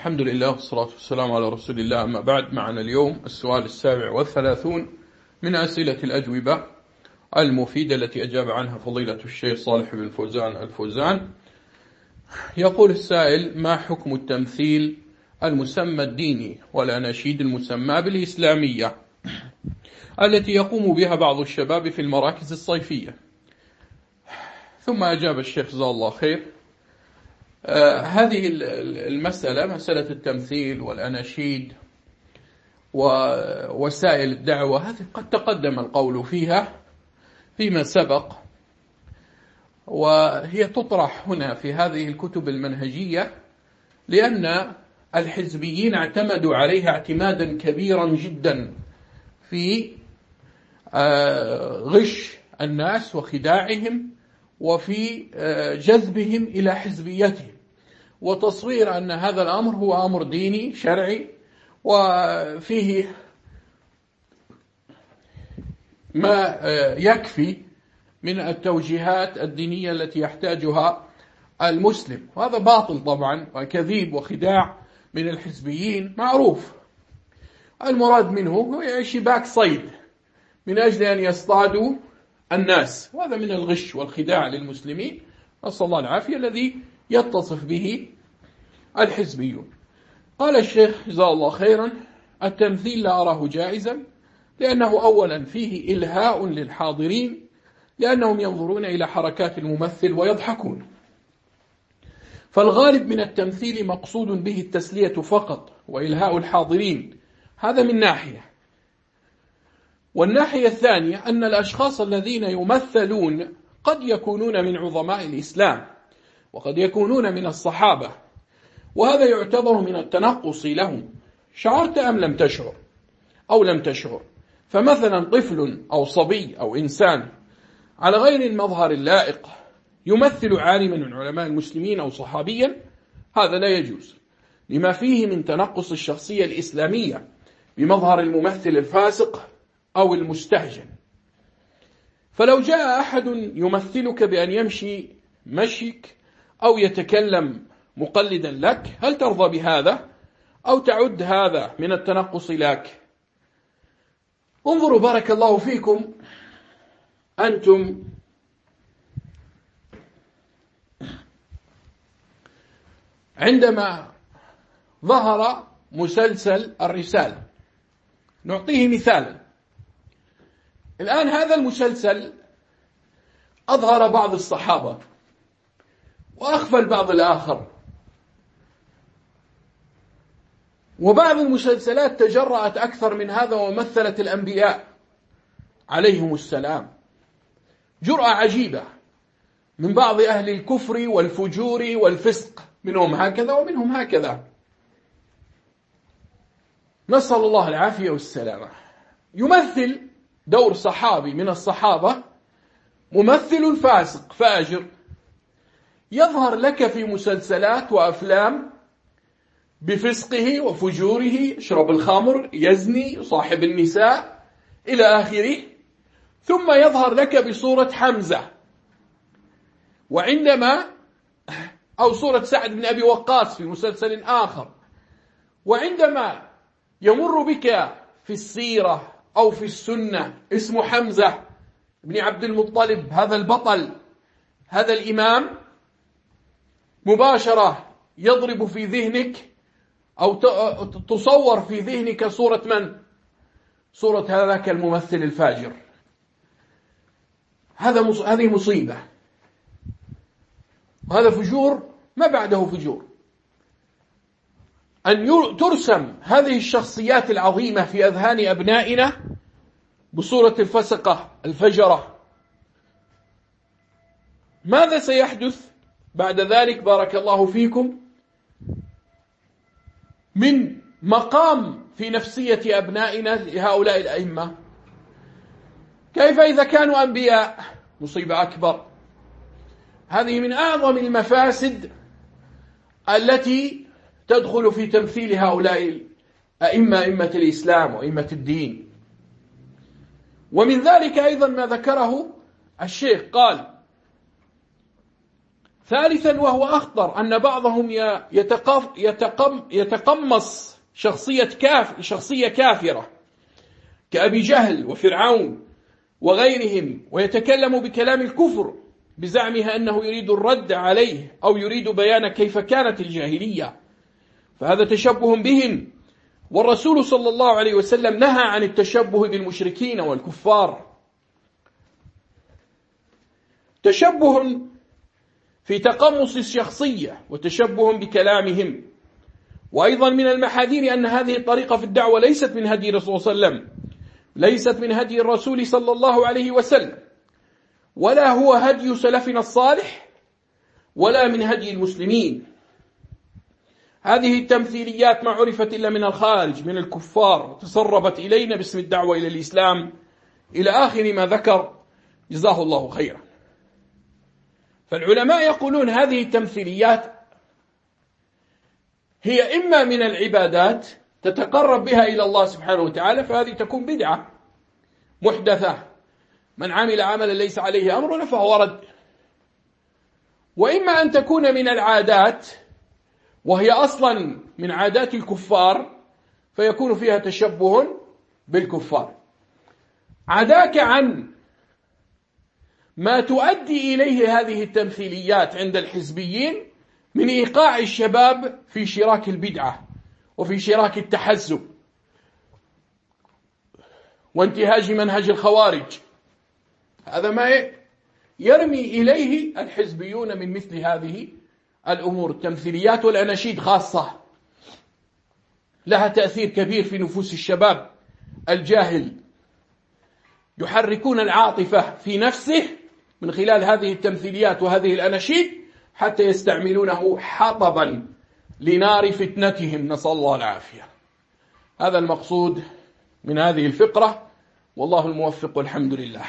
الحمد لله والصلاة والسلام على رسول الله. أما بعد معنا اليوم السؤال السابع والثلاثون من أسئلة الأجوبة المفيدة التي أجاب عنها فضيلة الشيخ صالح بن فوزان الفوزان. يقول السائل ما حكم التمثيل المسمى الديني والأناشيد المسمى بالإسلامية التي يقوم بها بعض الشباب في المراكز الصيفية؟ ثم أجاب الشيخ جزاه الله خير هذه المسألة مسألة التمثيل والأناشيد ووسائل الدعوة هذه قد تقدم القول فيها فيما سبق وهي تطرح هنا في هذه الكتب المنهجية لأن الحزبيين اعتمدوا عليها اعتمادا كبيرا جدا في آه، غش الناس وخداعهم وفي آه، جذبهم إلى حزبيتهم. وتصوير أن هذا الأمر هو أمر ديني شرعي وفيه ما آه، يكفي من التوجيهات الدينية التي يحتاجها المسلم. وهذا باطل طبعا وكذيب وخداع من الحزبيين معروف. المراد منه هو شباك صيد من أجل أن يصطادوا الناس. وهذا من الغش والخداع للمسلمين. نسأل الله العافية الذي يتصف به الحزبيون. قال الشيخ جزاه الله خيرا التمثيل لا أراه جائزا لأنه أولا فيه إلهاء للحاضرين لأنهم ينظرون إلى حركات الممثل ويضحكون. فالغالب من التمثيل مقصود به التسلية فقط وإلهاء الحاضرين. هذا من ناحية. والناحية الثانية أن الأشخاص الذين يمثلون قد يكونون من عظماء الإسلام وقد يكونون من الصحابة وهذا يعتبر من التنقص لهم. شعرت أم لم تشعر؟ أو لم تشعر؟ فمثلا طفل أو صبي أو إنسان على غير المظهر اللائق يمثل عالما من علماء المسلمين أو صحابيا هذا لا يجوز. لما فيه من تنقص الشخصية الإسلامية بمظهر الممثل الفاسق أو المستهجن. فلو جاء أحد يمثلك بأن يمشي مشيك أو يتكلم مقلدا لك هل ترضى بهذا؟ أو تعد هذا من التنقص لك؟ انظروا بارك الله فيكم. أنتم عندما ظهر مسلسل الرسالة نعطيه مثالا. الآن هذا المسلسل أظهر بعض الصحابة وأخفى البعض الآخر. وبعض المسلسلات تجرأت أكثر من هذا ومثلت الأنبياء عليهم السلام. جرأة عجيبة من بعض أهل الكفر والفجور والفسق منهم هكذا ومنهم هكذا. نسأل الله العافية والسلامة. يمثل دور صحابي من الصحابة ممثل فاسق فاجر. يظهر لك في مسلسلات وأفلام بفسقه وفجوره يشرب الخمر يزني يصاحب النساء إلى آخره. ثم يظهر لك بصورة حمزة. وعندما أو صورة سعد بن أبي وقاص في مسلسل آخر. وعندما يمر بك في السيرة أو في السنة اسمه حمزة بن عبد المطلب هذا البطل هذا الإمام مباشرة يضرب في ذهنك أو تصور في ذهنك صورة من؟ صورة هذاك الممثل الفاجر. هذا هذه مصيبة. وهذا فجور ما بعده فجور. أن ترسم هذه الشخصيات العظيمة في أذهان أبنائنا بصورة الفسقة الفجرة. ماذا سيحدث بعد ذلك بارك الله فيكم؟ من مقام في نفسية أبنائنا لهؤلاء الأئمة. كيف إذا كانوا أنبياء؟ مصيبة أكبر. هذه من أعظم المفاسد التي تدخل في تمثيل هؤلاء أئمة أئمة الإسلام وأئمة الدين. ومن ذلك أيضا ما ذكره الشيخ قال ثالثا وهو أخطر أن بعضهم يتقم يتقمص شخصية كاف شخصية كافرة كأبي جهل وفرعون وغيرهم ويتكلم بكلام الكفر بزعمها أنه يريد الرد عليه أو يريد بيان كيف كانت الجاهلية. فهذا تشبه بهم والرسول صلى الله عليه وسلم نهى عن التشبه بالمشركين والكفار. تشبه في تقمص الشخصية وتشبه بكلامهم. وأيضا من المحاذير أن هذه الطريقة في الدعوة ليست من هدي الرسول صلى الله عليه وسلم ليست من هدي الرسول صلى الله عليه وسلم. ولا هو هدي سلفنا الصالح ولا من هدي المسلمين. هذه التمثيليات ما عرفت إلا من الخارج من الكفار تسربت إلينا باسم الدعوة إلى الإسلام. إلى آخر ما ذكر جزاه الله خيرا. فالعلماء يقولون هذه التمثيليات هي إما من العبادات تتقرب بها إلى الله سبحانه وتعالى فهذه تكون بدعة محدثة. من عمل عملا ليس عليه أمرنا فهو رد. وإما أن تكون من العادات وهي أصلا من عادات الكفار فيكون فيها تشبه بالكفار. عداك عن ما تؤدي إليه هذه التمثيليات عند الحزبيين من إيقاع الشباب في شراك البدعة وفي شراك التحزب وانتهاج منهج الخوارج. هذا ما يرمي إليه الحزبيون من مثل هذه الأمور التمثيليات والأناشيد خاصة لها تأثير كبير في نفوس الشباب الجاهل. يحركون العاطفة في نفسه من خلال هذه التمثيليات وهذه الأناشيد حتى يستعملونه حطبا لنار فتنتهم. نسأل الله العافية. هذا المقصود من هذه الفقرة والله الموفق والحمد لله.